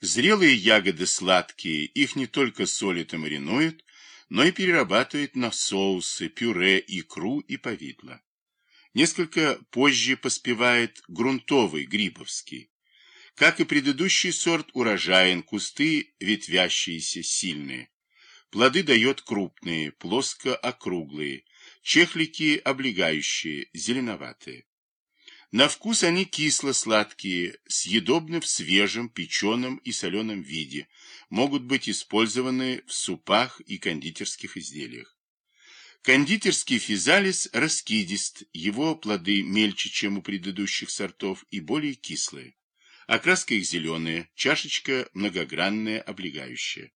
Зрелые ягоды сладкие, их не только солят и маринуют, но и перерабатывают на соусы, пюре, икру и повидло. Несколько позже поспевает грунтовый грибовский. Как и предыдущий сорт, урожаен, кусты ветвящиеся, сильные. Плоды дает крупные, плоско-округлые, чехлики облегающие, зеленоватые. На вкус они кисло-сладкие, съедобны в свежем, печеном и соленом виде, могут быть использованы в супах и кондитерских изделиях. Кондитерский физалис раскидист, его плоды мельче, чем у предыдущих сортов, и более кислые. Окраска их зеленая, чашечка многогранная, облегающая.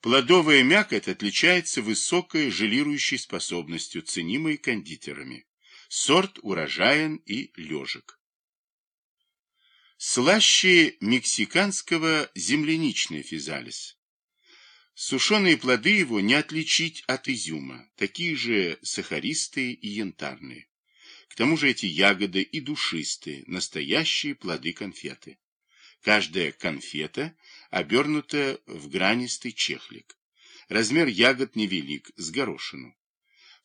Плодовая мякоть отличается высокой желирующей способностью, ценимой кондитерами. Сорт урожаен и лежек. Слаще мексиканского земляничный физалис. Сушеные плоды его не отличить от изюма, такие же сахаристые и янтарные. К тому же эти ягоды и душистые, настоящие плоды конфеты. Каждая конфета обернута в гранистый чехлик. Размер ягод невелик, с горошину.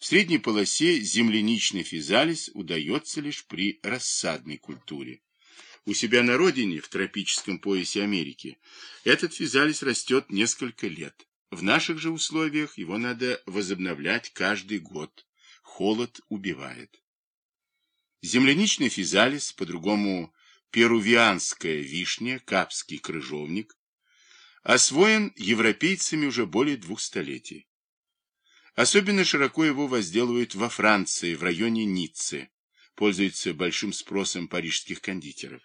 В средней полосе земляничный физалис удается лишь при рассадной культуре. У себя на родине, в тропическом поясе Америки, этот физалис растет несколько лет. В наших же условиях его надо возобновлять каждый год. Холод убивает. Земляничный физалис, по-другому перувианская вишня, капский крыжовник, освоен европейцами уже более двух столетий. Особенно широко его возделывают во Франции, в районе Ниццы, пользуется большим спросом парижских кондитеров.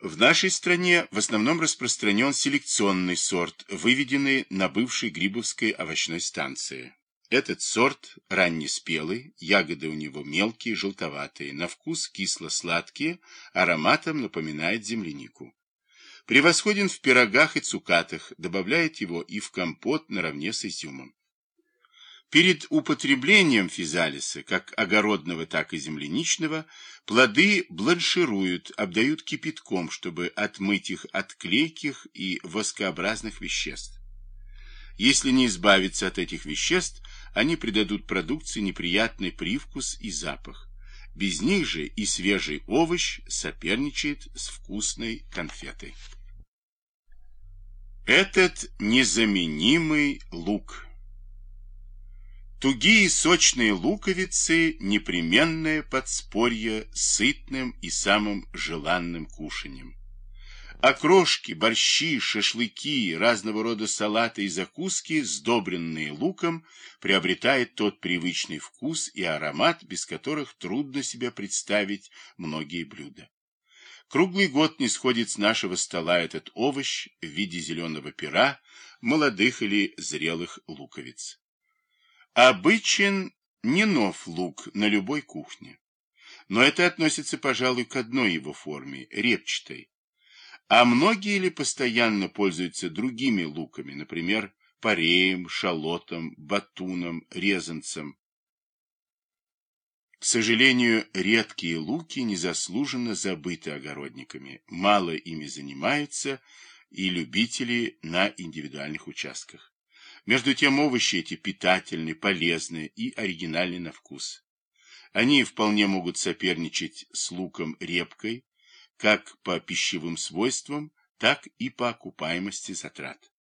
В нашей стране в основном распространен селекционный сорт, выведенный на бывшей Грибовской овощной станции. Этот сорт раннеспелый, ягоды у него мелкие, желтоватые, на вкус кисло-сладкие, ароматом напоминает землянику. Превосходен в пирогах и цукатах, добавляет его и в компот наравне с изюмом. Перед употреблением физалиса, как огородного, так и земляничного, плоды бланшируют, обдают кипятком, чтобы отмыть их от клейких и воскообразных веществ. Если не избавиться от этих веществ, они придадут продукции неприятный привкус и запах. Без них же и свежий овощ соперничает с вкусной конфетой. Этот незаменимый лук – Тугие сочные луковицы – непременное подспорье сытным и самым желанным кушаньем. Окрошки, борщи, шашлыки, разного рода салаты и закуски, сдобренные луком, приобретают тот привычный вкус и аромат, без которых трудно себе представить многие блюда. Круглый год не сходит с нашего стола этот овощ в виде зеленого пера, молодых или зрелых луковиц. Обычен не нов лук на любой кухне. Но это относится, пожалуй, к одной его форме – репчатой. А многие ли постоянно пользуются другими луками, например, пареем, шалотом, батуном, резанцем? К сожалению, редкие луки незаслуженно забыты огородниками, мало ими занимаются и любители на индивидуальных участках. Между тем овощи эти питательны, полезны и оригинальны на вкус. Они вполне могут соперничать с луком-репкой, как по пищевым свойствам, так и по окупаемости затрат.